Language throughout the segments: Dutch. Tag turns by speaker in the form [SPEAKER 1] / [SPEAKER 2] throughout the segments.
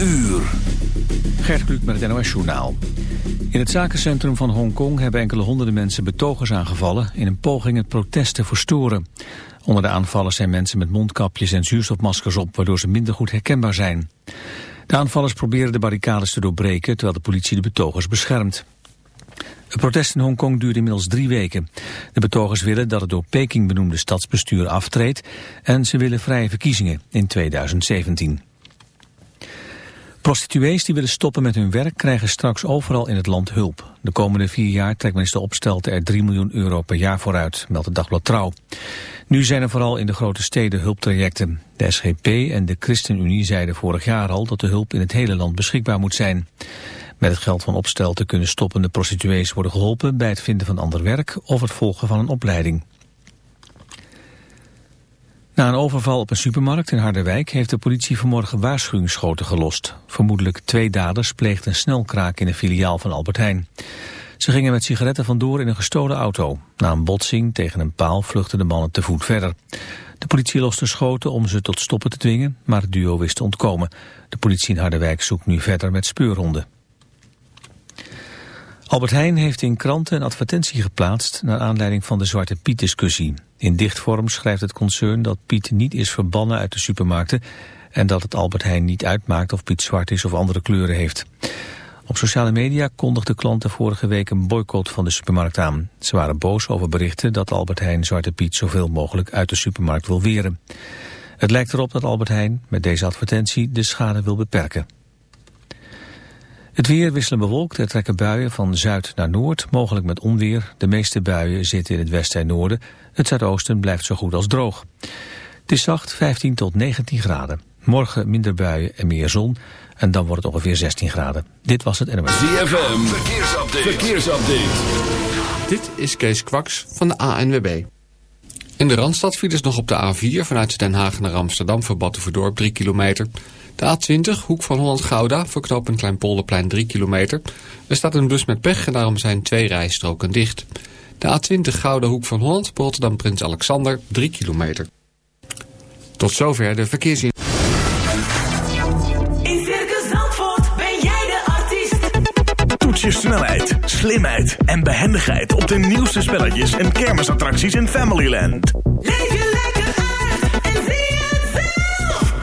[SPEAKER 1] uur. Gert Kluk met het NOS Journaal. In het zakencentrum van Hongkong hebben enkele honderden mensen betogers aangevallen... in een poging het protest te verstoren. Onder de aanvallers zijn mensen met mondkapjes en zuurstofmaskers op... waardoor ze minder goed herkenbaar zijn. De aanvallers proberen de barricades te doorbreken... terwijl de politie de betogers beschermt. Het protest in Hongkong duurt inmiddels drie weken. De betogers willen dat het door Peking benoemde stadsbestuur aftreedt... en ze willen vrije verkiezingen in 2017. Prostituees die willen stoppen met hun werk krijgen straks overal in het land hulp. De komende vier jaar trekt minister Opstelten er 3 miljoen euro per jaar vooruit, meldt het dagblad Trouw. Nu zijn er vooral in de grote steden hulptrajecten. De SGP en de ChristenUnie zeiden vorig jaar al dat de hulp in het hele land beschikbaar moet zijn. Met het geld van Opstelten kunnen stoppende prostituees worden geholpen bij het vinden van ander werk of het volgen van een opleiding. Na een overval op een supermarkt in Harderwijk heeft de politie vanmorgen waarschuwingsschoten gelost. Vermoedelijk twee daders pleegden een snelkraak in een filiaal van Albert Heijn. Ze gingen met sigaretten vandoor in een gestolen auto. Na een botsing tegen een paal vluchtten de mannen te voet verder. De politie loste schoten om ze tot stoppen te dwingen, maar het duo wist te ontkomen. De politie in Harderwijk zoekt nu verder met speurhonden. Albert Heijn heeft in kranten een advertentie geplaatst... naar aanleiding van de Zwarte Piet-discussie. In dichtvorm schrijft het concern dat Piet niet is verbannen uit de supermarkten... en dat het Albert Heijn niet uitmaakt of Piet zwart is of andere kleuren heeft. Op sociale media kondigden klanten vorige week een boycott van de supermarkt aan. Ze waren boos over berichten dat Albert Heijn Zwarte Piet zoveel mogelijk uit de supermarkt wil weren. Het lijkt erop dat Albert Heijn met deze advertentie de schade wil beperken. Het weer wisselen bewolkt. Er trekken buien van zuid naar noord, mogelijk met onweer. De meeste buien zitten in het westen en noorden. Het zuidoosten blijft zo goed als droog. Het is zacht 15 tot 19 graden. Morgen minder buien en meer zon. En dan wordt het ongeveer 16 graden. Dit was het NMS.
[SPEAKER 2] ZFM, verkeersupdate. verkeersupdate.
[SPEAKER 3] Dit is Kees Kwaks van de ANWB. In de Randstad files nog op de A4 vanuit Den Haag naar Amsterdam voor Battenverdorp 3 kilometer... De A20, hoek van Holland-Gouda, voor knooppunt Kleinpolderplein 3 kilometer. Er staat een bus met pech en daarom zijn twee rijstroken dicht. De A20 Gouda Hoek van Holland, Rotterdam Prins Alexander 3 kilometer. Tot zover de verkeersin.
[SPEAKER 4] In Circus Zandvoort ben jij de artiest.
[SPEAKER 5] Toets je snelheid, slimheid en behendigheid op de nieuwste spelletjes en kermisattracties in Familyland.
[SPEAKER 4] Leef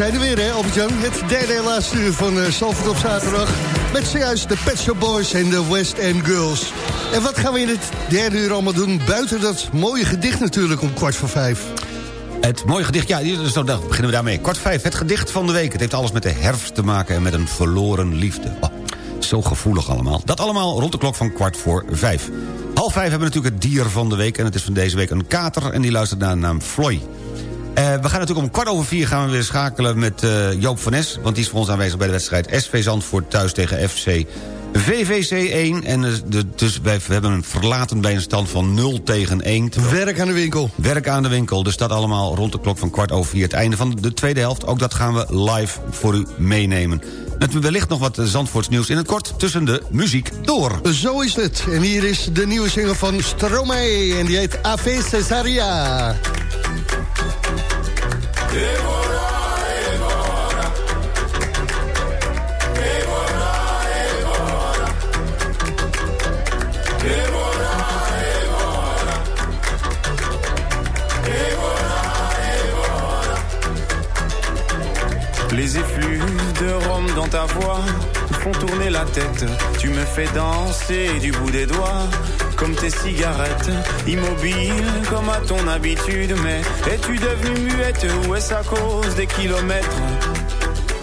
[SPEAKER 6] Zijn er weer, hè, Albert-Jan. Het derde laatste uur van uh, Salford op zaterdag. Met zojuist de Pet Shop Boys en de West End Girls. En wat gaan we in het derde uur allemaal doen? Buiten dat mooie gedicht natuurlijk om kwart voor vijf.
[SPEAKER 7] Het mooie gedicht, ja, dus dan beginnen we daarmee. Kwart vijf, het gedicht van de week. Het heeft alles met de herfst te maken en met een verloren liefde. Oh, zo gevoelig allemaal. Dat allemaal rond de klok van kwart voor vijf. Half vijf hebben we natuurlijk het dier van de week... en het is van deze week een kater en die luistert naar de naam Floy. Eh, we gaan natuurlijk om kwart over vier gaan we weer schakelen met eh, Joop van Nes... want die is voor ons aanwezig bij de wedstrijd SV Zandvoort thuis tegen FC VVC 1. En de, dus wij hebben een verlaten bij een stand van 0 tegen 1.
[SPEAKER 6] Werk aan de winkel.
[SPEAKER 7] Werk aan de winkel, dus dat allemaal rond de klok van kwart over vier. Het einde van de tweede helft, ook dat gaan we live voor u meenemen. Met wellicht nog wat Zandvoorts nieuws in het kort tussen de muziek door.
[SPEAKER 6] Zo is het. En hier is de nieuwe single van Stromae. En die heet Ave Cesaria.
[SPEAKER 8] Les effluves de rhum dans ta voix font tourner la tête. Tu me fais danser du bout des doigts, comme tes cigarettes. Immobile comme à ton habitude, mais es-tu devenue muette ou est-ce à cause des kilomètres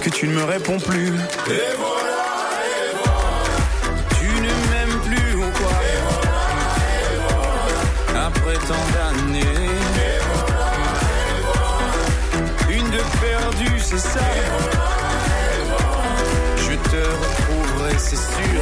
[SPEAKER 8] que tu ne me réponds plus? Et voilà, et voilà. Tu ne m'aimes plus ou quoi? Après tant d'années. Une de perdue, c'est ça. Je te retrouverai. C'est sûr,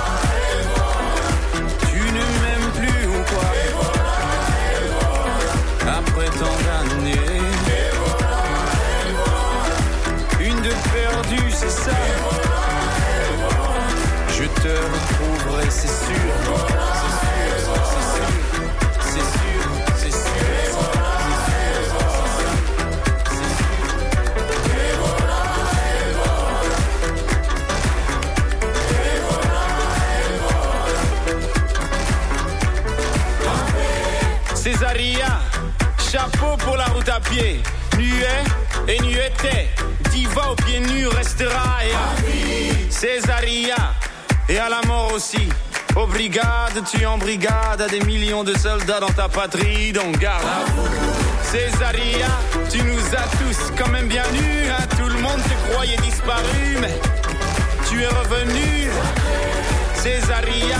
[SPEAKER 8] C'est sûr. C'est sûr, c'est sûr, c'est sûr. Césaria, chapeau pour la route à pied. Nuet et nueté, diva aux pieds nus restera. Et Césaria, et à la mort aussi. Aux brigades, tu en brigade à des millions de soldats dans ta patrie, donc garde. Césaria, tu nous as tous quand même bien nus. hein. Tout le monde te croyait disparu, mais tu es revenu. Césaria,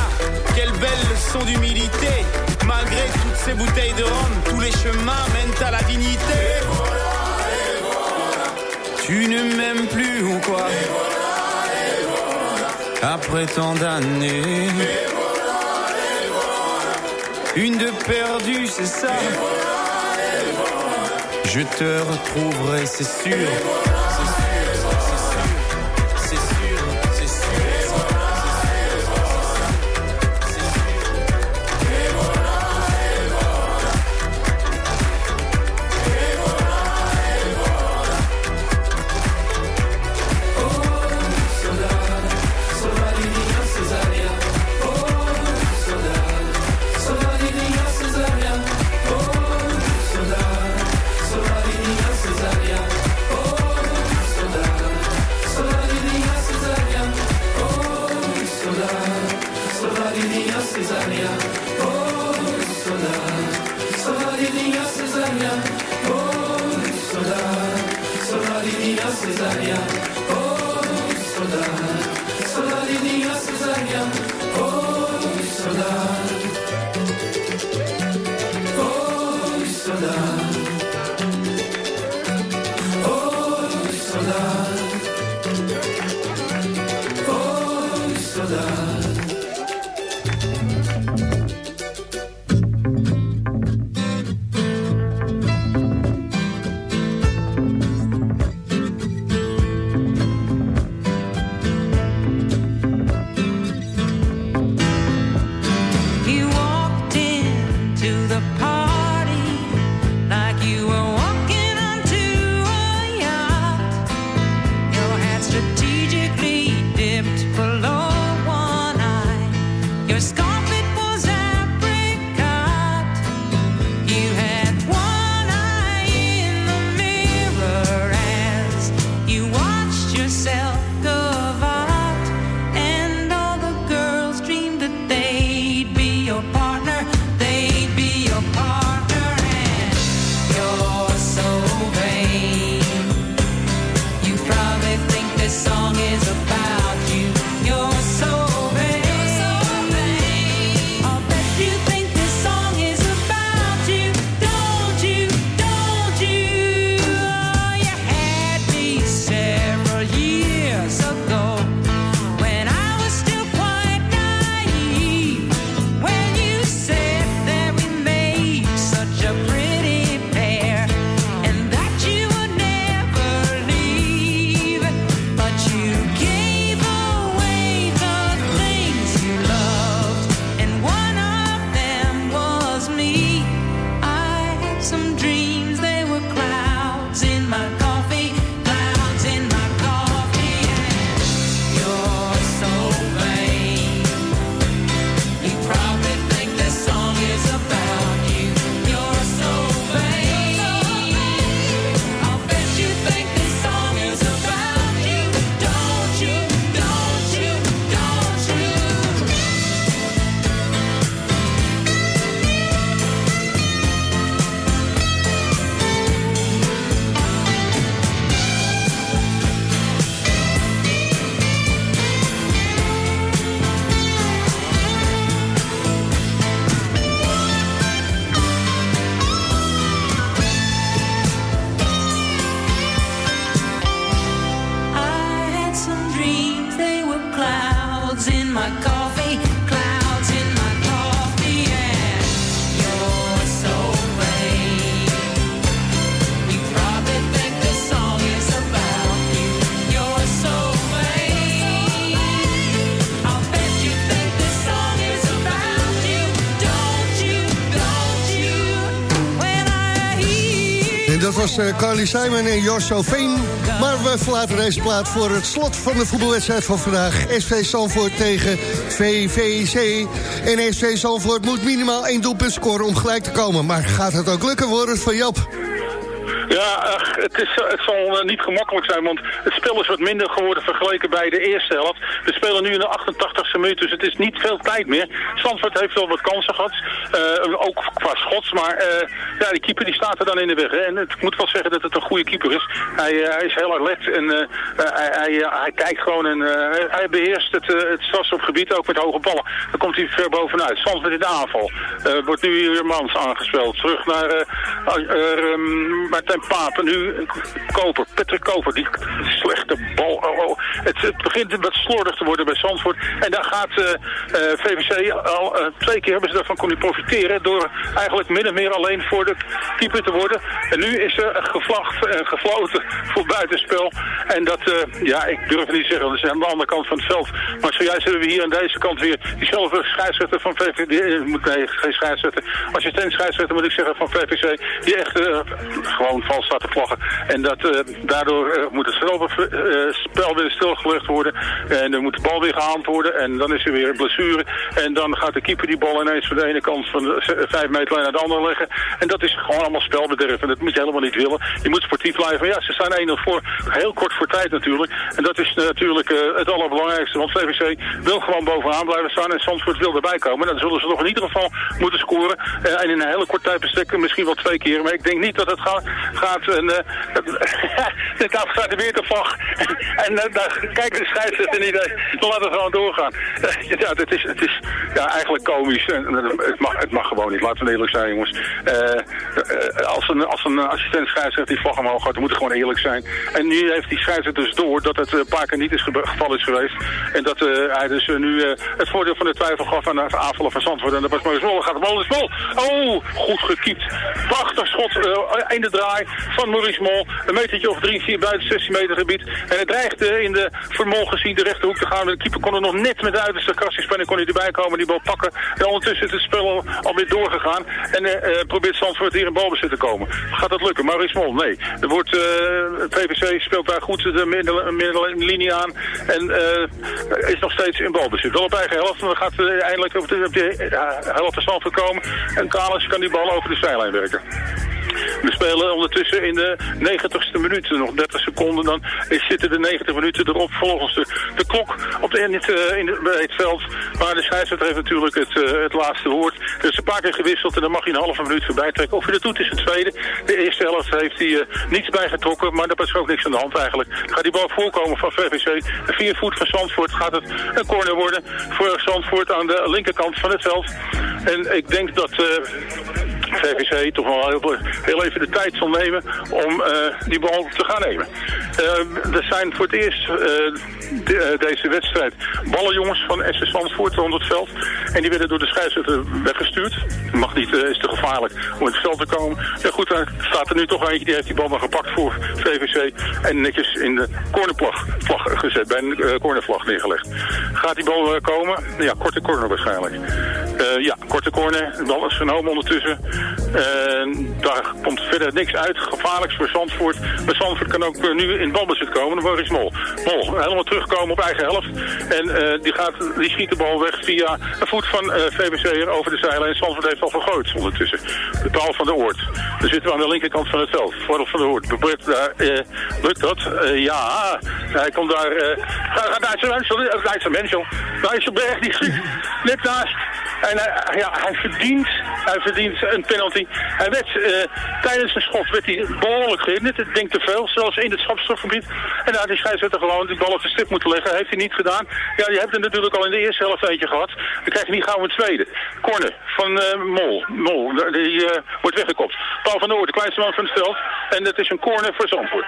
[SPEAKER 8] quelle belle leçon d'humilité. Malgré toutes ces bouteilles de rhum, tous les chemins mènent à la dignité. Tu ne m'aimes plus ou quoi? Après tant d'années. Une de perdue, c'est ça. Je te retrouverai, c'est sûr. C'est sûr,
[SPEAKER 9] was
[SPEAKER 6] eh, Carly Simon en Josso Veen. Maar we verlaten deze plaat voor het slot van de voetbalwedstrijd van vandaag. SV Zandvoort tegen VVC. En SV Zandvoort moet minimaal één doelpunt scoren om gelijk te komen. Maar gaat het ook lukken, wordt het van Jap?
[SPEAKER 10] Ja, ach, het, is, het zal eh, niet gemakkelijk zijn, want het spel is wat minder geworden vergeleken bij de eerste helft. We spelen nu in de 88e minuut, dus het is niet veel tijd meer. Zandvoort heeft wel wat kansen gehad, eh, ook qua schots, maar eh, ja, die keeper die staat er dan in de weg. Hè. En ik moet wel zeggen dat het een goede keeper is. Hij, eh, hij is heel alert en eh, hij, hij, kijkt gewoon en eh, hij, beheerst het, het strafschopgebied ook met hoge ballen. Dan komt hij ver bovenuit. Zandvoort in de aanval. Eh, wordt nu weer Mans aangespeeld. Terug naar eh, uh, Paap. En nu eh, Koper, Patrick Koper. Die slechte bal. Oh, oh. Het, het begint wat slordig te worden bij Zandvoort. En daar gaat eh, eh, VVC al twee keer hebben ze daarvan kunnen profiteren. Door eigenlijk min of meer alleen voor de keeper te worden. En nu is er gevlacht en gefloten voor buitenspel. En dat, ja, ik durf het niet zeggen. Dat is aan de andere kant van het veld. Maar zojuist hebben we hier aan deze kant weer diezelfde scheidsrechter van VVC. Nee, geen scheidsrechter. Assistent scheidsrechter moet ik zeggen van VVC. Die echt gewoon vals staat te vlaggen. En dat, eh, daardoor eh, moet het eh, spel weer stilgelegd worden. En dan moet de bal weer gehaald worden. En dan is er weer een blessure. En dan gaat de keeper die bal ineens van de ene kant van de z- vijf meter lijn naar de andere leggen. En dat is gewoon allemaal spelbederf. En dat moet je helemaal niet willen. Je moet sportief blijven. Ja, ze staan 1-0 voor. Heel kort voor tijd natuurlijk. En dat is natuurlijk het allerbelangrijkste. Want VVC wil gewoon bovenaan blijven staan. En Zandvoort wil erbij komen. Dan zullen ze nog in ieder geval moeten scoren. En in een hele korte tijd bestek misschien wel twee keer. Maar ik denk niet dat het gaat. Gaat en, uh, dit af staat er weer te en uh, daar kijkt de scheidsrechter niet. eh, Dan laten we gewoon doorgaan. Eh, ja, het is, het is ja, eigenlijk komisch. Het, mag, het mag gewoon niet. Laten we eerlijk zijn, jongens. Eh, eh, als, een, als een assistent scheidsrechter die vlag omhoog gaat, moet het gewoon eerlijk zijn. En nu heeft die scheidsrechter dus door dat het een paar keer niet is geval is geweest. En dat eh, hij dus eh, nu eh, het voordeel van de twijfel gaf aan de aanvallen van Zandvoort. En dat was Mol. Dan gaat de bal de. Oh, goed gekiept. Prachtig schot eh, in de van Maurice Mol. Een metertje of drie, vier buiten 16 meter gebied. En het dreigde in de voor Mol gezien de rechterhoek te gaan. De keeper kon er nog net met de uiterste krasjespenning kon hij erbij komen. Die bal pakken. En ondertussen is het spel al, alweer doorgegaan. En eh, eh, probeert Zandvoort hier in balbezit te komen. Gaat dat lukken? Maurice Mol? Nee. Er wordt, eh PVC speelt daar goed de midden- middenlinie aan. En is nog steeds in balbezit. Wel op eigen helft. Maar gaat eh, eindelijk op de, op de helft van Zandvoort komen. En Kalis kan die bal over de zijlijn werken. We spelen ondertussen in de 90ste minuut. Nog 30 seconden, dan zitten de 90 minuten erop volgens de, de klok op de, in, het, eh, in het, bij het veld. Maar de scheidsrechter heeft natuurlijk het, eh, het laatste woord. Er is een paar keer gewisseld en dan mag hij een halve minuut voorbij trekken. Of hij dat doet is het tweede. De eerste helft heeft hij eh, niets bijgetrokken, maar daar is ook niks aan de hand eigenlijk. Gaat die bal voorkomen van VVC. Vier voet van Zandvoort gaat het een corner worden voor Zandvoort aan de linkerkant van het veld. En ik denk dat... VVC toch wel heel, heel even de tijd zal nemen om eh, die bal te gaan nemen. Eh, er zijn voor het eerst eh, de- deze wedstrijd ballenjongens van SS Zandvoort rond het veld. En die werden door de scheidsrechter weggestuurd. Mag niet, is te gevaarlijk om in het veld te komen. Ja goed, dan staat er nu toch eentje, die heeft die bal maar gepakt voor VVC. En netjes in de cornervlag vlag gezet, bij een eh, cornervlag neergelegd. Gaat die bal komen? Ja, korte corner waarschijnlijk. Ja, korte corner. De bal is genomen ondertussen. En daar komt verder niks uit. Gevaarlijks voor Zandvoort. Maar Zandvoort kan ook eh, nu in balbezit komen. Waar is Mol? Mol, helemaal terugkomen op eigen helft. En eh, die, gaat, die schiet de bal weg via een voet van eh VVC over de zijlijn. Zandvoort heeft al vergooid ondertussen. De taal van de Oort. Dan zitten we aan de linkerkant van het veld. Van de Oort. Probeert daar, eh, lukt dat? Eh, ja, hij komt daar... eh ga, ga, daar is een mens, eh, daar is een mens, joh. Daar is een berg, die schiet net naast. En eh, ja, hij verdient, hij verdient een penalty. Hij werd eh, tijdens een schot werd hij behoorlijk gehinderd. Ik denk te veel, zelfs in het schapstrafgebied. En daar had die scheidsrechter gewoon die bal op de stip moeten leggen. Heeft hij niet gedaan. Ja, je hebt er natuurlijk al in de eerste helft eentje gehad. Dan krijg je niet gauw een tweede. Corner van eh, Mol. Mol, die eh, wordt weggekopt. Paul van Oort, de kleinste man van het veld. En het is een corner voor Zandvoort.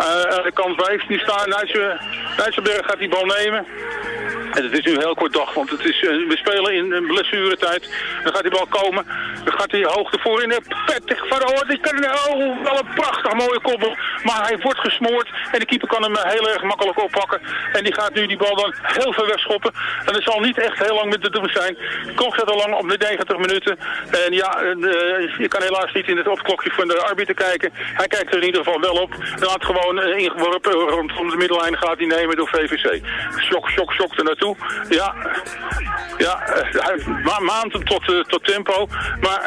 [SPEAKER 10] Eh, aan de kant 5, die staan. Nijtsenberg gaat die bal nemen. En het is nu een heel kort dag, want het is, eh, we spelen in een blessuretijd. Dan gaat die bal komen. Dan gaat hij hoogte voor in de pettig van oh, die kan, oh, wel een prachtig mooie koppel. Maar hij wordt gesmoord en de keeper kan hem eh, heel erg makkelijk oppakken. En die gaat nu die bal dan heel ver wegschoppen. En het zal niet echt heel lang met te doen zijn. Klok staat al lang op de 90 minuten. En ja, eh, je kan helaas niet in het opklokje van de arbiter kijken. Hij kijkt er in ieder geval wel op. En laat gewoon eh, ingeworpen rondom de middellijn gaat hij nemen door VVC. Shock, shock, shock er naartoe. Ja, ja eh, ma maand tot, eh, tot tempo. Maar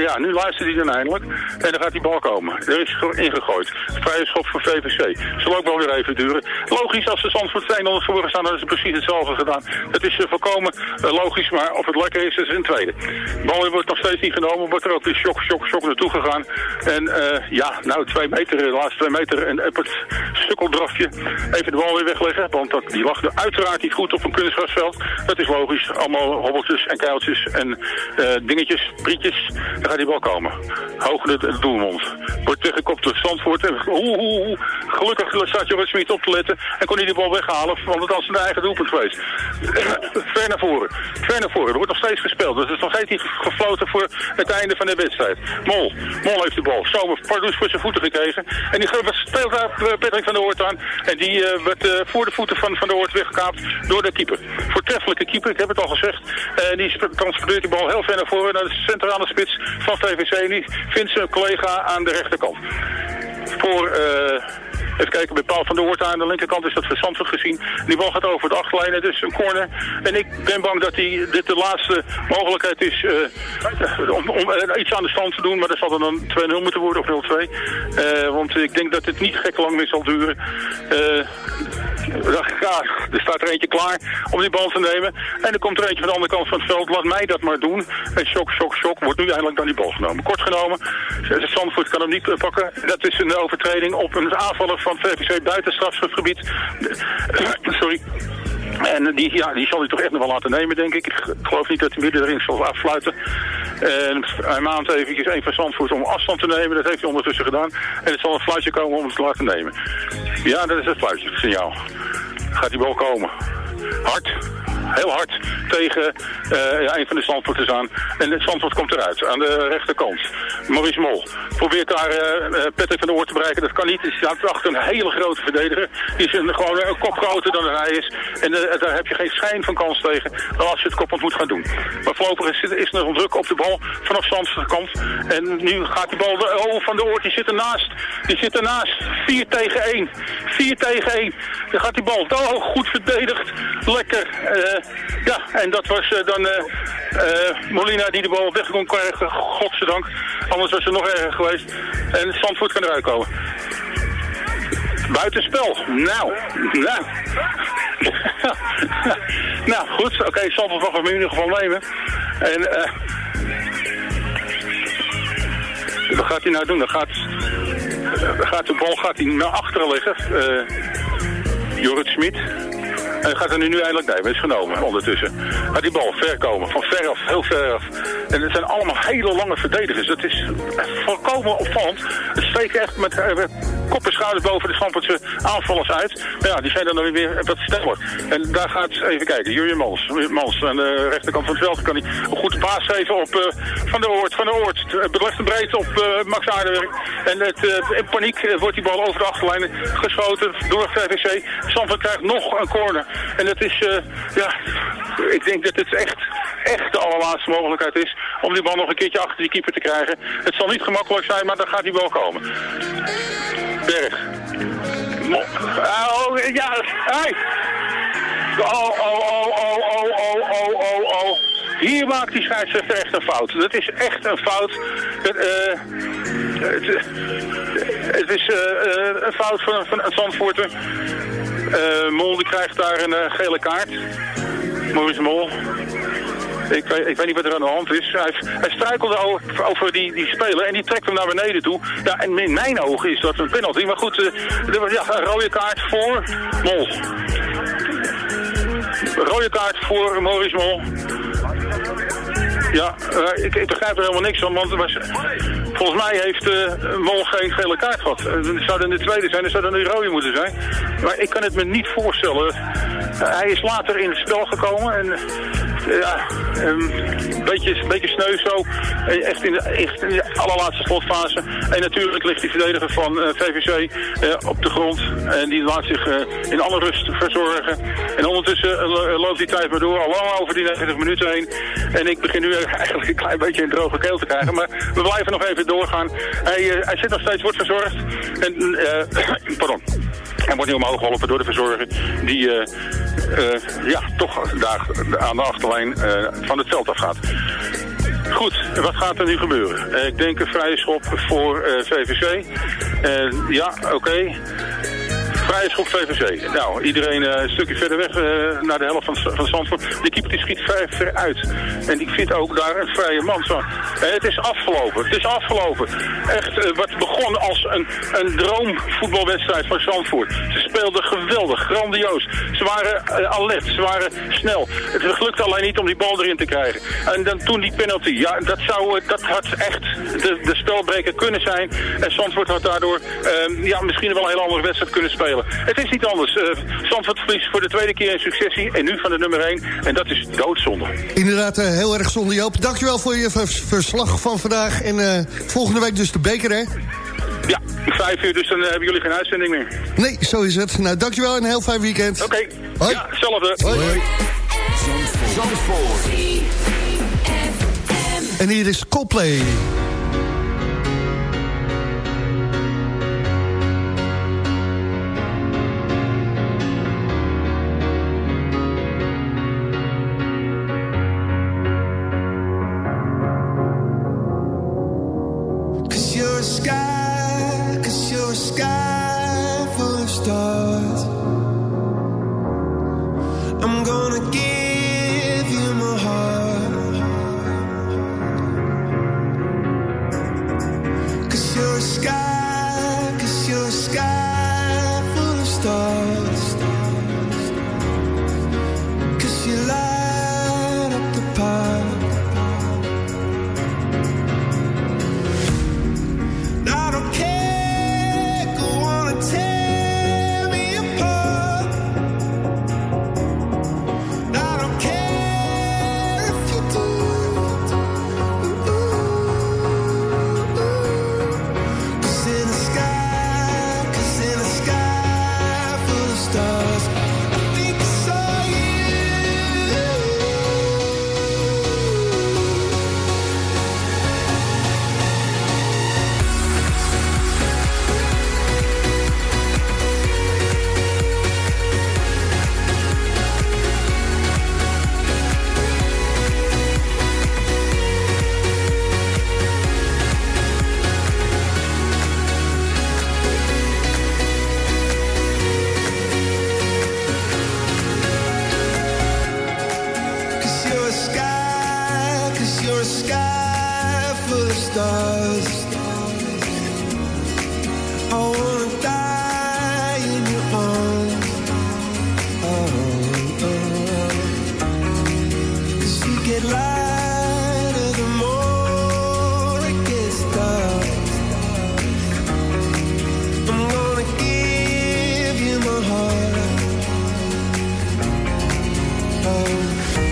[SPEAKER 10] ja, nu luistert hij dan eindelijk. En dan gaat die bal komen. Er is ge- ingegooid. Vrije schop voor VVC. Zal ook wel weer even duren. Logisch, als de Zandvoort 2-0 voor staan, dan is het precies hetzelfde gedaan. Het is volkomen eh, logisch, maar of het lekker is, is een tweede. De bal wordt nog steeds niet genomen, wordt er ook weer shock, shock, shock naartoe gegaan. En ja, nou, twee meter, de laatste twee meter en het even de bal weer wegleggen. Want dat, die lag er uiteraard niet goed op een kunstgrasveld. Dat is logisch. Allemaal hobbeltjes en kuiltjes en eh, dingetjes, prietjes. Dan gaat die bal komen. Hoog in het doelmond. Wordt weggekopt door Zandvoort. En oeh, oeh, oeh. Gelukkig staat Joris Smit op te letten. En kon hij die bal weghalen, want het was zijn eigen doelpunt geweest. Ver naar voren. Ver naar voren. Er wordt nog steeds gespeeld. Dus het is nog steeds niet gefloten voor het einde van de wedstrijd. Mol. Mol heeft de bal. Zomer Pardoes voor zijn voeten gekregen. En die ge- speelt eh, Patrick van der Hoort aan. En die eh, werd eh, voor de voeten van Van der Hoort weggekaapt door de keeper. Voortreffelijke keeper, ik heb het al gezegd. En die sp- transporteert die bal heel ver naar voren naar de centrale spits van VVC. En die vindt zijn collega aan de rechterkant. voor... Even kijken, bij Paul van der Hoort aan de linkerkant is dat Zandvoort gezien. Die bal gaat over de achterlijn, dus een corner. En ik ben bang dat die, dit de laatste mogelijkheid is eh, om, eh, iets aan de stand te doen. Maar dat zal dan 2-0 moeten worden of 0-2. Eh, want ik denk dat het niet gek lang meer zal duren. Ja, er staat er eentje klaar om die bal te nemen. En er komt er eentje van de andere kant van het veld. Laat mij dat maar doen. En shock, shock, shock. Wordt nu eindelijk dan die bal genomen. Kort genomen. Zandvoort kan hem niet eh, pakken. Dat is een overtreding op een aanvaller van VVC buiten strafschopgebied. Sorry. En die, ja, die zal hij toch echt nog wel laten nemen, denk ik. Ik geloof niet dat hij midden erin zal afsluiten. En hij maand eventjes een van Zandvoort om afstand te nemen. Dat heeft hij ondertussen gedaan. En het zal een fluitje komen om het te laten nemen. Ja, dat is het fluitje, het signaal. Gaat die bal komen. Hard. Heel hard tegen eh, ja, een van de Zandvoorters aan. En het Zandvoort komt eruit, aan de rechterkant. Maurice Mol probeert daar eh, eh, Patrick van de Oort te bereiken. Dat kan niet. Hij staat achter een hele grote verdediger. Die is een, gewoon een kop groter dan hij is. En daar heb je geen schijn van kans tegen. Als je het koppend moet gaan doen. Maar voorlopig is, is er een druk op de bal vanaf Zandvoort kant. En nu gaat die bal... De, oh, Van de Oort, die zit ernaast. Die zit ernaast. 4 tegen 1. 4 tegen 1. Dan gaat die bal. Oh, goed verdedigd. Lekker. Eh, ja, en dat was eh, dan eh, Molina die de bal weg kon krijgen. Godzijdank. Anders was het nog erger geweest. En Zandvoort kan eruit komen. Buitenspel. Nou, nou. nou, goed. Oké, Zandvoort mag hem in ieder geval nemen. En eh wat gaat hij nou doen? Dan gaat, gaat de bal gaat hij naar achteren liggen. Eh Jorrit Smit. En gaat er nu, eindelijk nemen. Is genomen ondertussen. Gaat die bal ver komen. Van ver af. Heel ver af. En het zijn allemaal hele lange verdedigers. Dat is volkomen opvallend. Het steken echt met eh, kop en schouders boven de Stampertse aanvallers uit. Maar ja, die zijn dan weer wat sneller. En daar gaat, even kijken, Jurjen Mals. Mals aan de rechterkant van het veld kan hij een goede paas geven op eh, Van der Oort. Van der Oort Het belegt een breed op eh, Max Aardewerk. En het, eh, in paniek eh, wordt die bal over de achterlijn geschoten door VVC. Stamford krijgt nog een corner. En dat is, eh, ja, ik denk dat het echt, echt de allerlaatste mogelijkheid is om die bal nog een keertje achter die keeper te krijgen. Het zal niet gemakkelijk zijn, maar dan gaat die bal komen. Berg. Oh, ja, hey. Oh, oh, oh, oh, oh, oh, oh, oh, oh. Hier maakt die scheidsrechter echt een fout. Dat is echt een fout. Het, eh, het, is eh, een fout van, van een Zandvoorter. Eh, Mol die krijgt daar een eh, gele kaart. Maurice Mol. Ik ik weet niet wat er aan de hand is. Hij, hij struikelde over, over die, die speler en die trekt hem naar beneden toe. Ja, en in mijn ogen is dat een penalty. Maar goed, eh, er was ja, een rode kaart voor Mol. Rode kaart voor Maurice Mol. Ja, eh, ik, begrijp er helemaal niks van, want was, volgens mij heeft eh, Mol geen gele kaart gehad. Eh, Het zou dan de tweede zijn, dan zou dan een rode moeten zijn. Maar ik kan het me niet voorstellen. Eh, hij is later in het spel gekomen en eh, ja, een beetje, een beetje sneu zo. Eh, Echt in, de, echt in de allerlaatste slotfase. En natuurlijk ligt die verdediger van eh, VVC eh, op de grond. En die laat zich in alle rust verzorgen. En ondertussen lo- loopt die tijd maar door, al lang over die 90 minuten heen. En ik begin nu eigenlijk een klein beetje een droge keel te krijgen. Maar we blijven nog even doorgaan. Hij, hij zit nog steeds, wordt verzorgd. En, pardon. Hij wordt nu omhoog geholpen door de verzorger. Die eh, eh, ja, toch daar aan de achterlijn eh, van het veld afgaat. Goed, wat gaat er nu gebeuren? Ik denk een vrije schop voor VVC. Ja, oké. Schop VVC. Nou, iedereen eh, een stukje verder weg eh, naar de helft van, van Zandvoort. De keeper die schiet vrij ver uit. En ik vind ook daar een vrije man. Zo. Eh, het is afgelopen. Het is afgelopen. Echt, wat begon als een, een droomvoetbalwedstrijd van Zandvoort. Ze speelden geweldig, grandioos. Ze waren alert, ze waren snel. Het lukte alleen niet om die bal erin te krijgen. En dan toen die penalty. Ja, dat, zou, dat had echt de, de spelbreker kunnen zijn. En Zandvoort had daardoor eh, ja, misschien wel een hele andere wedstrijd kunnen spelen. Het is niet anders. Eh Zandvoort verliest voor de tweede keer in successie. En nu van de nummer 1. En dat is doodzonde.
[SPEAKER 6] Inderdaad, eh, heel erg zonde Joop. Dankjewel voor je vers- verslag van vandaag. En eh, volgende week dus de beker, hè?
[SPEAKER 10] Ja, vijf uur, dus dan hebben jullie geen uitzending meer.
[SPEAKER 6] Nee, zo is het. Nou, dankjewel en een heel fijn weekend.
[SPEAKER 10] Oké,
[SPEAKER 6] Hoi.
[SPEAKER 10] ja, hetzelfde.
[SPEAKER 6] Hoi. En hier is Coldplay.
[SPEAKER 11] Sky, cause you're a sky Oh.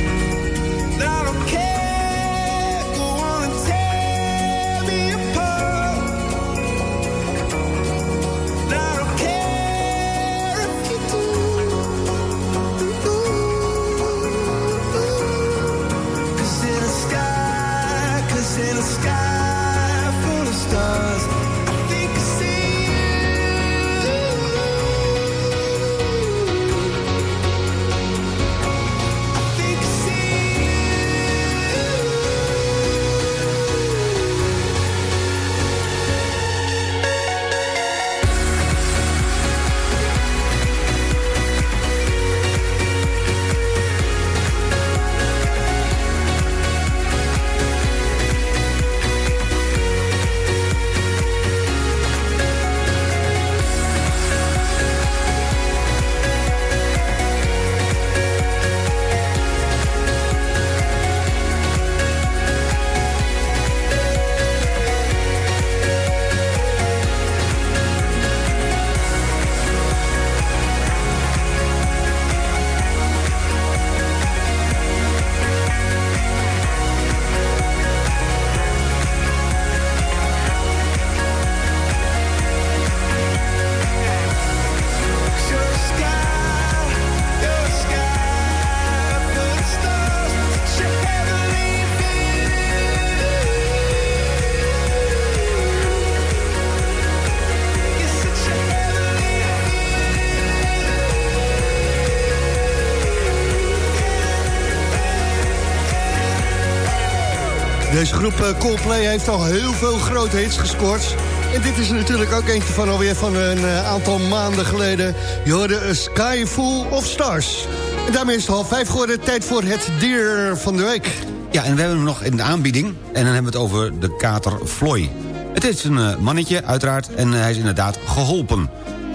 [SPEAKER 6] Deze groep eh, Coldplay heeft al heel veel grote hits gescoord. En dit is natuurlijk ook eentje van alweer van een eh, aantal maanden geleden. Je hoorde A Sky Full of Stars. En daarmee is het half vijf geworden. Tijd voor het dier van de week.
[SPEAKER 7] Ja, en we hebben hem nog in de aanbieding. En dan hebben we het over de kater Floy. Het is een eh, mannetje, uiteraard, en hij is inderdaad geholpen.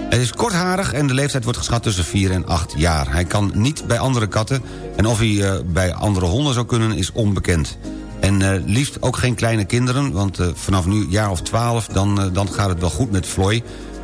[SPEAKER 7] Hij is kortharig en de leeftijd wordt geschat tussen 4 en 8 jaar. Hij kan niet bij andere katten en of hij eh, bij andere honden zou kunnen is onbekend. En eh, liefst ook geen kleine kinderen, want eh, vanaf nu jaar of 12 dan, eh, dan gaat het wel goed met Floy.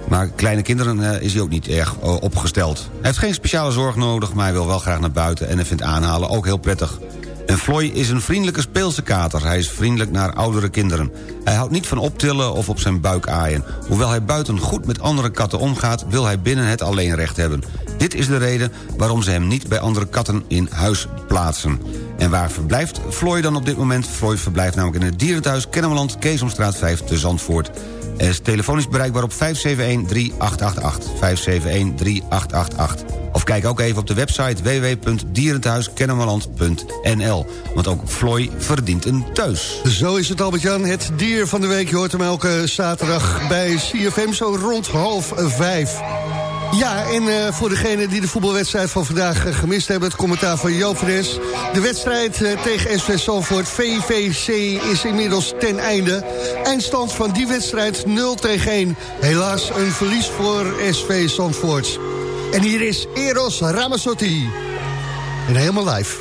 [SPEAKER 7] Maar kleine kinderen is hij ook niet erg opgesteld. Hij heeft geen speciale zorg nodig, maar hij wil wel graag naar buiten... en hij vindt aanhalen ook heel prettig. En Floy is een vriendelijke speelse kater. Hij is vriendelijk naar oudere kinderen. Hij houdt niet van optillen of op zijn buik aaien. Hoewel hij buiten goed met andere katten omgaat... wil hij binnen het alleenrecht hebben. Dit is de reden waarom ze hem niet bij andere katten in huis plaatsen. En waar verblijft Floy dan op dit moment? Floy verblijft namelijk in het dierenthuis Kennemerland... Keesomstraat 5 te Zandvoort. Er is telefonisch bereikbaar op 571-3888. 571-3888. Of kijk ook even op de website www.dierenthuiskennemerland.nl. Want ook Floy verdient een thuis.
[SPEAKER 12] Zo is het Albert-Jan, het dier van de week. Je hoort hem elke zaterdag bij CFM zo rond half vijf. Ja, en eh, voor degenen die de voetbalwedstrijd van vandaag eh, gemist hebben... het commentaar van Joop Fres. De wedstrijd eh, tegen SV Salvoort VVC is inmiddels ten einde. Eindstand van die wedstrijd 0 tegen 1. Helaas een verlies voor SV Zandvoort. En hier is Eros Ramazzotti. En helemaal live.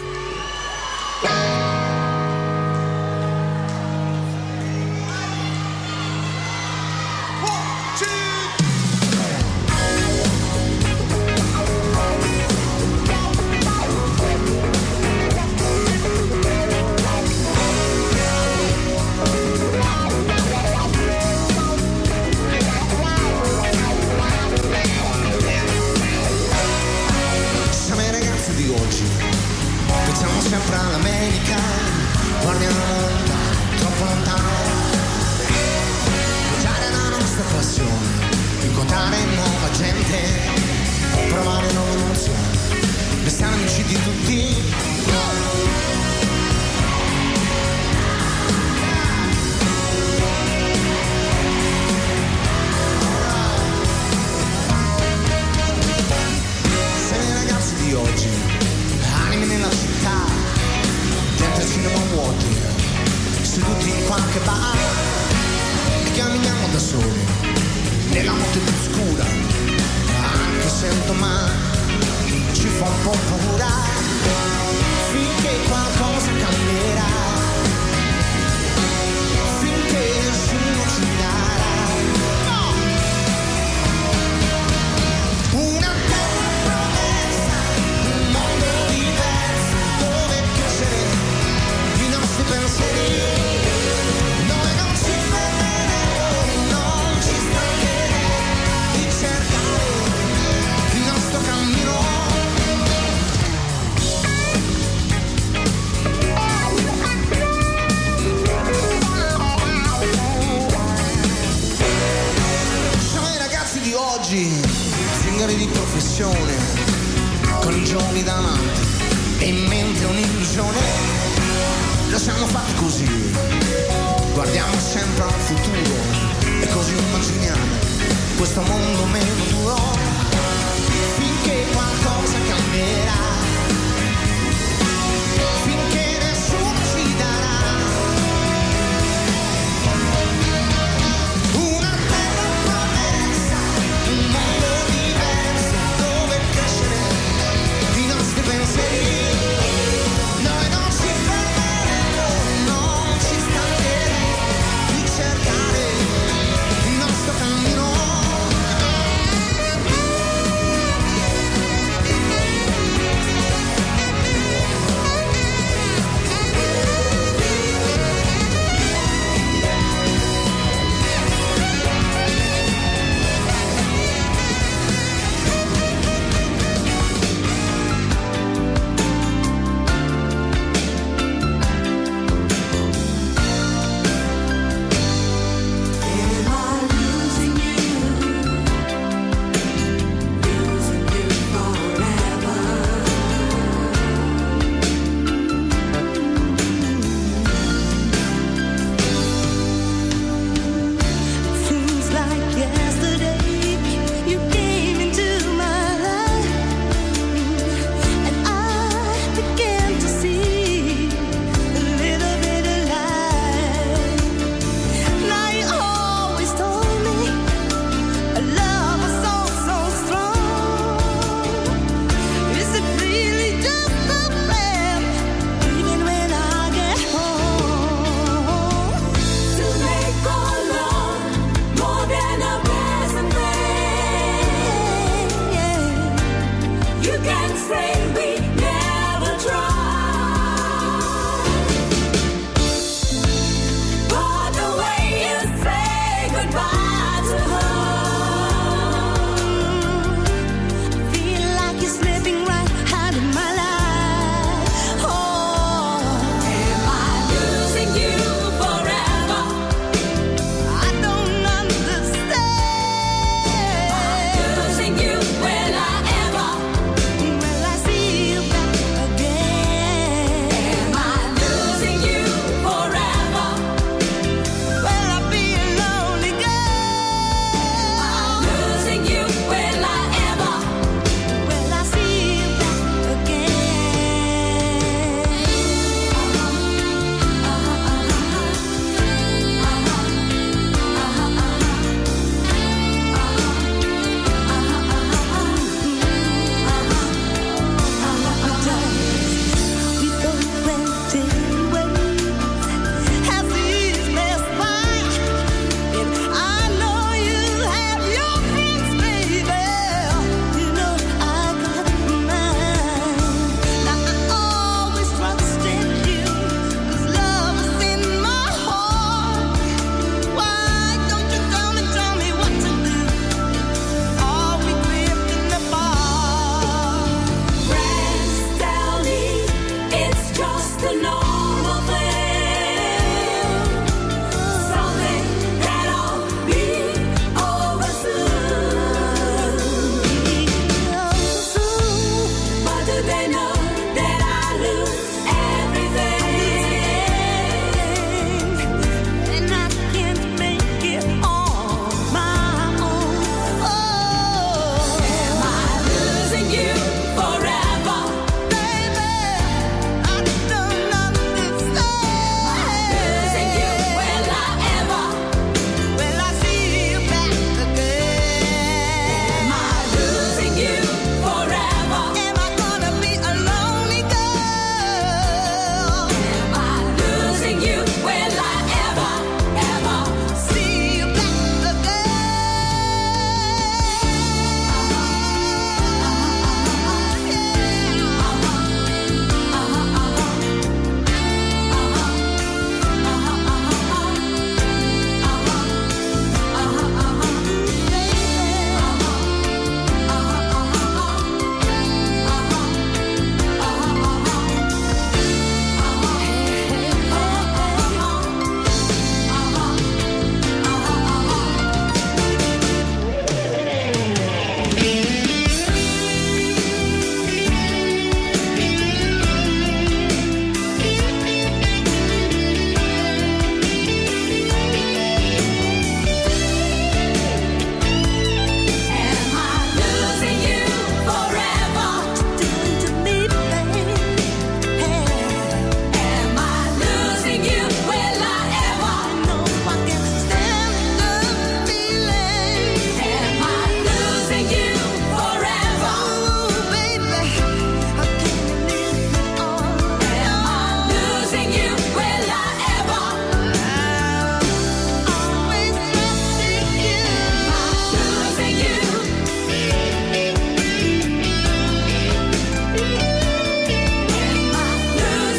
[SPEAKER 13] Questo mondo meno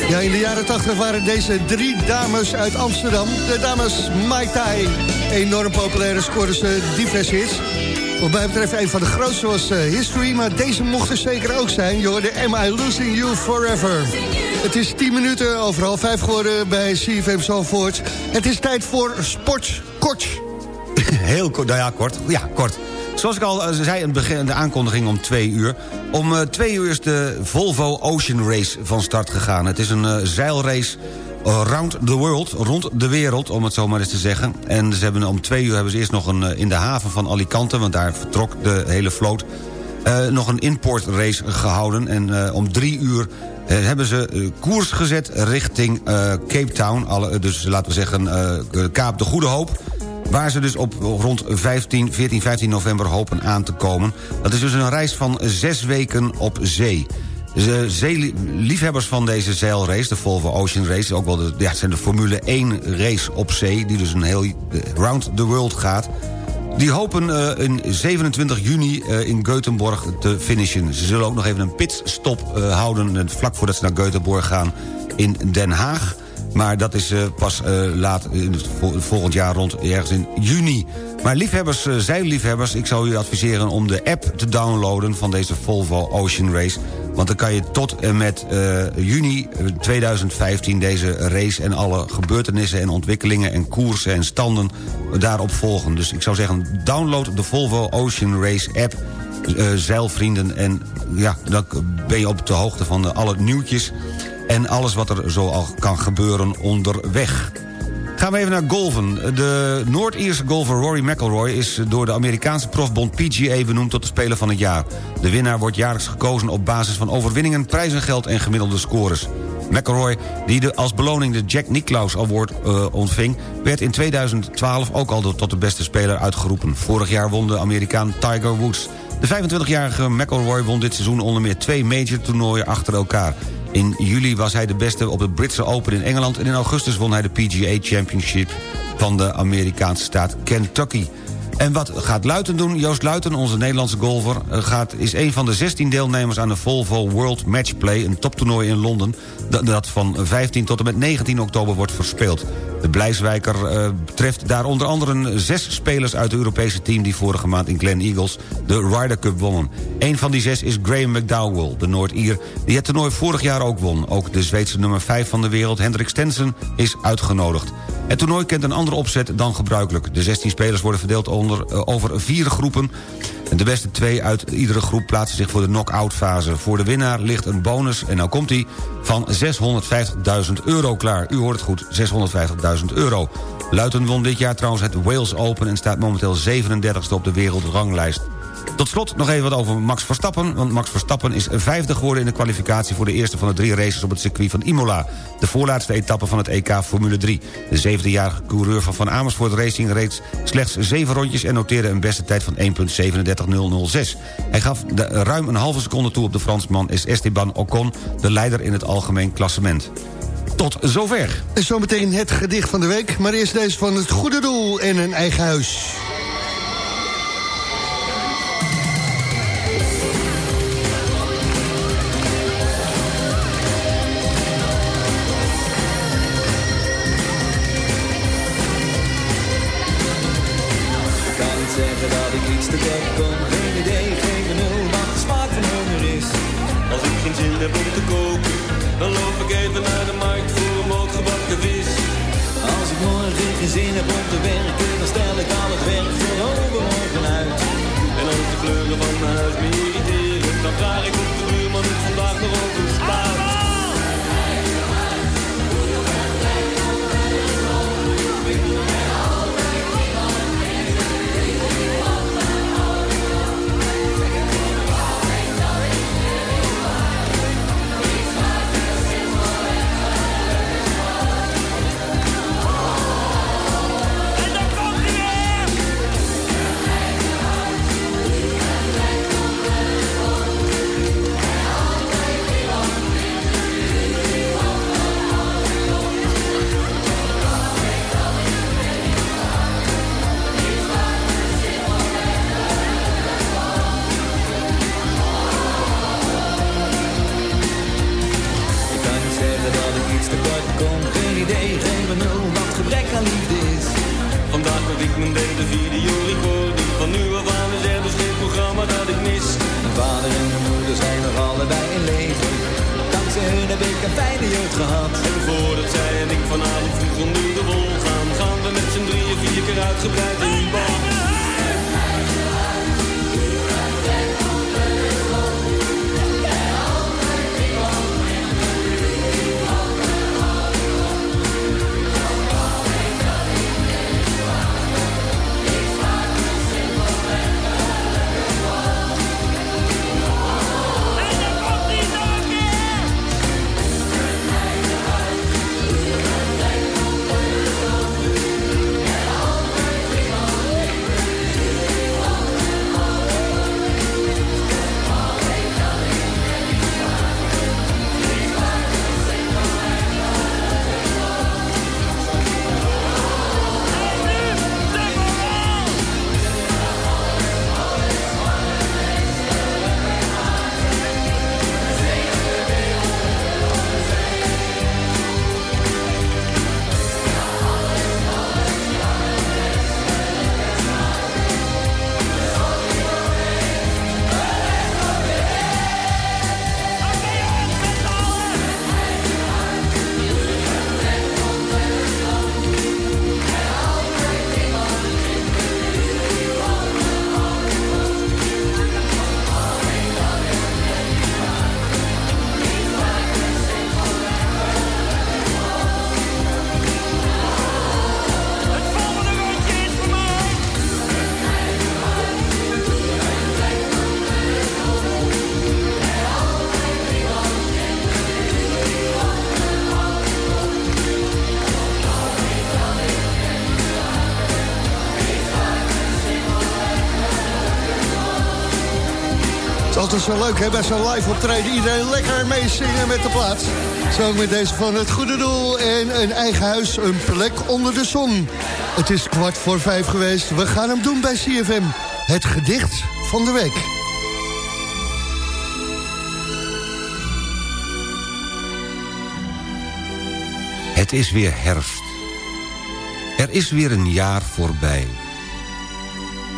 [SPEAKER 6] de jaren 80 waren deze drie dames uit Amsterdam. De dames Mai Tai. Enorm populaire scoren ze diverse hits. Wat mij betreft een van de grootste was eh, History... maar deze mocht er zeker ook zijn. Je hoorde Am I Losing You Forever. Het is 10 minuten over half 5 geworden bij CFM Zalvoort. Het is tijd voor Sport Kort.
[SPEAKER 7] Heel kort, nou ja, kort. Ja, kort. Zoals ik al eh, zei in de aankondiging om twee uur. Om eh, twee uur is de Volvo Ocean Race van start gegaan. Het is een eh, zeilrace around the world, rond de wereld, om het zo maar eens te zeggen. En ze hebben, om twee uur hebben ze eerst nog een, in de haven van Alicante... want daar vertrok de hele vloot, nog een importrace gehouden. En om drie uur hebben ze koers gezet richting Cape Town. Dus laten we zeggen Kaap de Goede Hoop... Waar ze dus op rond 15, 14, 15 november hopen aan te komen. Dat is dus een reis van zes weken op zee. Zeeliefhebbers van deze zeilrace, de Volvo Ocean Race... ook wel de, ja, het zijn de Formule 1 race op zee... die dus een heel eh, round the world gaat... Die hopen uh, in 27 juni uh, in Göteborg te finishen. Ze zullen ook nog even een pitstop uh, houden... vlak voordat ze naar Göteborg gaan in Den Haag. Maar dat is uh, pas uh, laat het volgend jaar rond ergens in juni. Maar liefhebbers, zeiliefhebbers, ik zou u adviseren om de app te downloaden... van deze Volvo Ocean Race. Want dan kan je tot en met juni 2015 deze race... en alle gebeurtenissen en ontwikkelingen en koersen en standen daarop volgen. Dus ik zou zeggen, download de Volvo Ocean Race app... zeilvrienden en ja, dan ben je op de hoogte van alle nieuwtjes en alles wat er zo al kan gebeuren onderweg. Gaan we even naar golven. De Noord-Ierse golfer Rory McIlroy is door de Amerikaanse profbond PGA benoemd tot de Speler van het Jaar. De winnaar wordt jaarlijks gekozen op basis van overwinningen, prijzengeld en gemiddelde scores. McIlroy, die de, als beloning de Jack Nicklaus Award uh, ontving... werd in 2012 ook al tot de beste speler uitgeroepen. Vorig jaar won de Amerikaan Tiger Woods. De 25-jarige McIlroy won dit seizoen onder meer twee major toernooien achter elkaar. In juli was hij de beste op het Britse Open in Engeland... en in augustus won hij de PGA Championship van de Amerikaanse staat Kentucky. En wat gaat Luiten doen? Joost Luiten, onze Nederlandse golfer... Gaat, is een van de 16 deelnemers aan de Volvo World Matchplay... een toptoernooi in Londen dat van 15 tot en met 19 oktober wordt verspeeld. De Blijswijker uh, betreft daar onder andere zes spelers uit het Europese team... die vorige maand in Glen Eagles de Ryder Cup wonnen. Een van die zes is Graham McDowell, de Noord-Ier... die het toernooi vorig jaar ook won. Ook de Zweedse nummer 5 van de wereld, Hendrik Stensen, is uitgenodigd. Het toernooi kent een andere opzet dan gebruikelijk. De 16 spelers worden verdeeld onder, uh, over vier groepen... De beste twee uit iedere groep plaatsen zich voor de knock-out fase. Voor de winnaar ligt een bonus, en nou komt hij, van 650.000 euro klaar. U hoort het goed, 650.000 euro. Luiten won dit jaar trouwens het Wales Open... en staat momenteel 37e op de wereldranglijst. Tot slot nog even wat over Max Verstappen. Want Max Verstappen is vijfde geworden in de kwalificatie... voor de eerste van de drie races op het circuit van Imola. De voorlaatste etappe van het EK Formule 3. De zeventienjarige coureur van Van Amersfoort Racing reed slechts zeven rondjes... en noteerde een beste tijd van 1.37006. Hij gaf ruim een halve seconde toe op de Fransman... is Esteban Ocon, de leider in het algemeen klassement. Tot zover.
[SPEAKER 6] En zometeen het gedicht van de week. Maar eerst deze van het goede doel en een eigen huis.
[SPEAKER 14] Iets te. Geen idee, geen benul, wat de smaak van honger is. Als ik geen zin heb om te koken, dan loop ik even naar de markt voor een moot gebakken vis. Als ik morgen geen zin heb om te werken, dan stel ik al het werk voor overmorgen uit. En als de kleuren van mijn huis me gebrek aan liefde is. Vandaag had ik mijn derde videorecording van nu af aan is er dus geen programma dat ik mis.
[SPEAKER 15] Mijn vader en mijn moeder zijn
[SPEAKER 14] nog allebei in leven. Dankzij hun heb ik een fijne jeugd gehad. En voordat zij en ik vanavond vroeg onder de wol gaan, gaan we met z'n drieën vier keer uitgebreid in
[SPEAKER 6] de. Zo leuk hè, bij zo'n live optreden. Iedereen lekker meezingen met de plaats. Zo met deze van het goede doel en een eigen huis, een plek onder de zon. Het is kwart voor vijf geweest. We gaan hem doen bij CFM. Het gedicht van de week.
[SPEAKER 7] Het is weer herfst. Er is weer een jaar voorbij.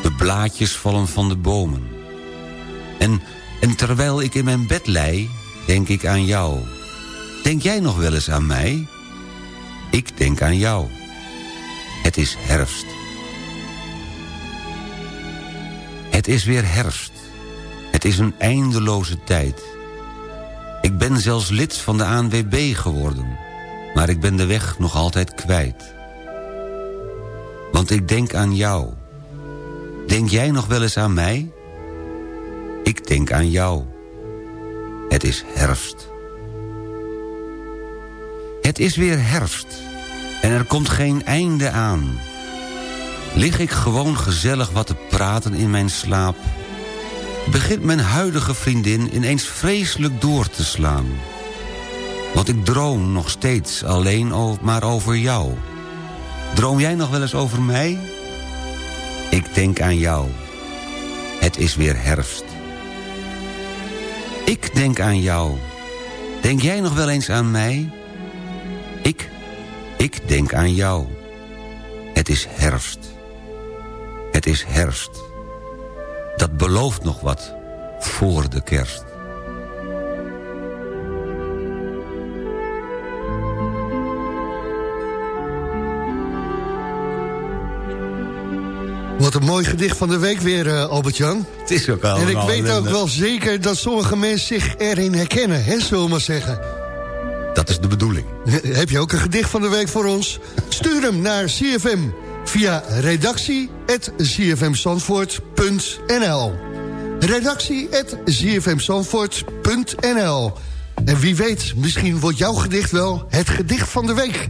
[SPEAKER 7] De blaadjes vallen van de bomen. En, en terwijl ik in mijn bed lei, denk ik aan jou. Denk jij nog wel eens aan mij? Ik denk aan jou. Het is herfst. Het is weer herfst. Het is een eindeloze tijd. Ik ben zelfs lid van de ANWB geworden. Maar ik ben de weg nog altijd kwijt. Want ik denk aan jou. Denk jij nog wel eens aan mij? Ik denk aan jou. Het is herfst. Het is weer herfst. En er komt geen einde aan. Lig ik gewoon gezellig wat te praten in mijn slaap... begint mijn huidige vriendin ineens vreselijk door te slaan. Want ik droom nog steeds alleen maar over jou. Droom jij nog wel eens over mij? Ik denk aan jou. Het is weer herfst. Ik denk aan jou. Denk jij nog wel eens aan mij? Ik, ik denk aan jou. Het is herfst. Het is herfst. Dat belooft nog wat voor de kerst.
[SPEAKER 6] Wat een mooi gedicht van de week weer, eh, Albert-Jan.
[SPEAKER 7] Het is ook al
[SPEAKER 6] En ik weet ook wel zeker dat sommige mensen zich erin herkennen, hè, zullen we maar zeggen.
[SPEAKER 7] Dat is de bedoeling.
[SPEAKER 6] Heb je ook een gedicht van de week voor ons? Stuur hem naar CFM via redactie.cfmzandvoort.nl redactie.cfmzandvoort.nl En wie weet, misschien wordt jouw gedicht wel het gedicht van de week.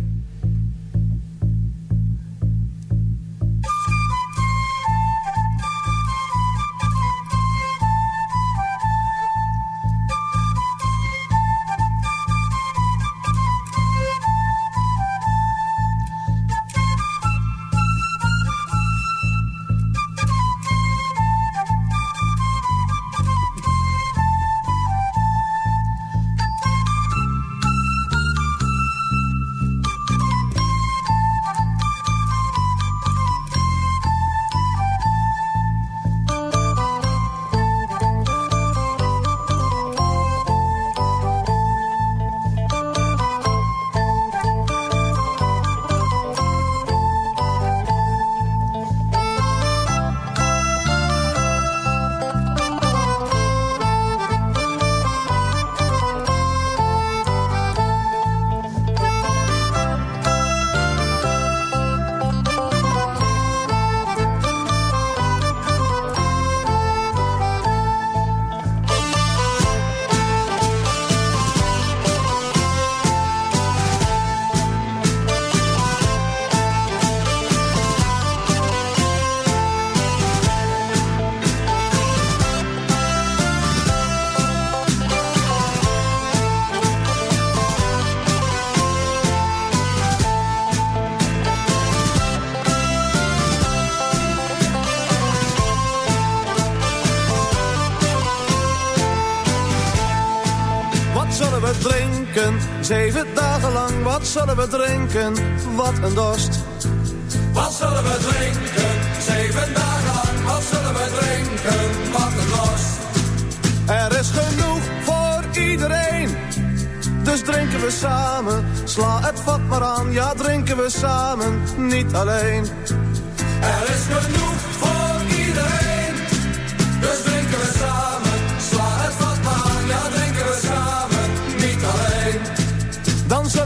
[SPEAKER 16] Zeven dagen lang, wat zullen we drinken? Wat een dorst.
[SPEAKER 17] Wat zullen we drinken? Zeven dagen lang, wat zullen we drinken? Wat een dorst.
[SPEAKER 16] Er is genoeg voor iedereen. Dus drinken we samen, sla het vat maar aan. Ja, drinken we samen, niet alleen.
[SPEAKER 17] Er is genoeg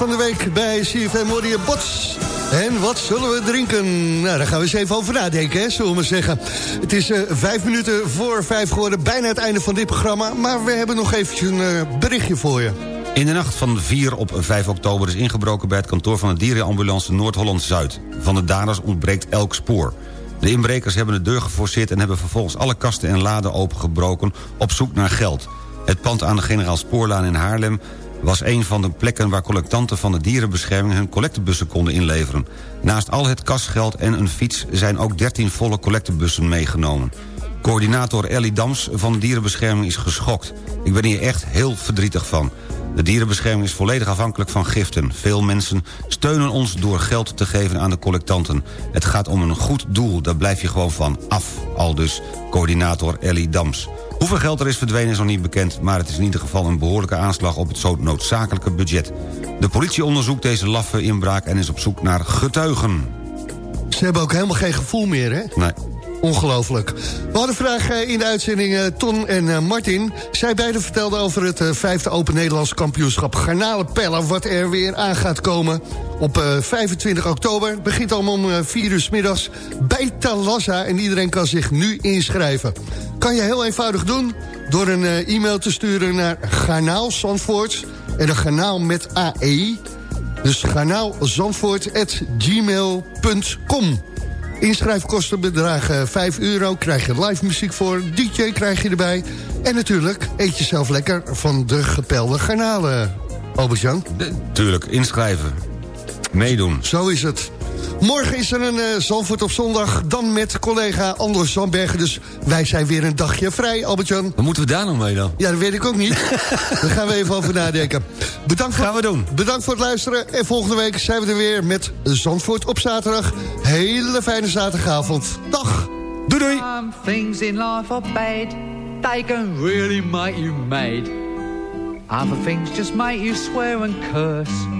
[SPEAKER 17] van
[SPEAKER 6] de week bij CFM je Bots. En wat zullen we drinken? Nou, daar gaan we eens even over nadenken, hè, zullen we maar zeggen. Het is eh, vijf minuten voor vijf geworden, bijna het einde van dit programma. Maar we hebben nog eventjes een eh, berichtje voor je.
[SPEAKER 7] In de nacht van 4 op 5 oktober is ingebroken bij het kantoor van de dierenambulance Noord-Holland-Zuid. Van de daders ontbreekt elk spoor. De inbrekers hebben de deur geforceerd en hebben vervolgens alle kasten en laden opengebroken op zoek naar geld. Het pand aan de Generaal Spoorlaan in Haarlem was een van de plekken waar collectanten van de dierenbescherming hun collectebussen konden inleveren. Naast al het kasgeld en een fiets zijn ook 13 volle collectebussen meegenomen. Coördinator Ellie Dams van de dierenbescherming is geschokt. Ik ben hier echt heel verdrietig van. De dierenbescherming is volledig afhankelijk van giften. Veel mensen steunen ons door geld te geven aan de collectanten. Het gaat om een goed doel, daar blijf je gewoon van af. Al dus coördinator Ellie Dams. Hoeveel geld er is verdwenen is nog niet bekend... maar het is in ieder geval een behoorlijke aanslag op het zo noodzakelijke budget. De politie onderzoekt deze laffe inbraak en is op zoek naar getuigen.
[SPEAKER 6] Ze hebben ook helemaal geen gevoel meer, hè?
[SPEAKER 7] Nee.
[SPEAKER 6] Ongelooflijk. We hadden vraag eh, in de uitzending eh, Ton en eh, Martin. Zij beiden vertelden over het vijfde Open Nederlands kampioenschap garnalenpellen... wat er weer aan gaat komen op eh, 25 oktober. Begint allemaal om eh, 4 uur 's middags bij Talassa... en iedereen kan zich nu inschrijven. Kan je heel eenvoudig doen door een e-mail te sturen naar Garnaal Zandvoort... en een garnaal met AE... Dus garnaalzandvoort.gmail.com Inschrijfkosten bedragen 5 euro, krijg je live muziek voor, DJ krijg je erbij. En natuurlijk eet je zelf lekker van de gepelde garnalen, Albert-Jan.
[SPEAKER 7] Tuurlijk, inschrijven. Meedoen.
[SPEAKER 6] Zo is het. Morgen is er een uh, Zandvoort op zondag, dan met collega Anders Zandbergen. Dus wij zijn weer een dagje vrij, Albert-Jan.
[SPEAKER 7] Wat moeten we daar nog mee dan?
[SPEAKER 6] Ja, dat weet ik ook niet. Daar gaan we even over nadenken. Bedankt voor,
[SPEAKER 7] Gaan we doen.
[SPEAKER 6] Bedankt voor het luisteren. En volgende week zijn we er weer met Zandvoort op zaterdag. Hele fijne zaterdagavond. Dag. Doei doei.
[SPEAKER 18] Some things in life are bad. They can really make you mad. Other things just make you swear and curse.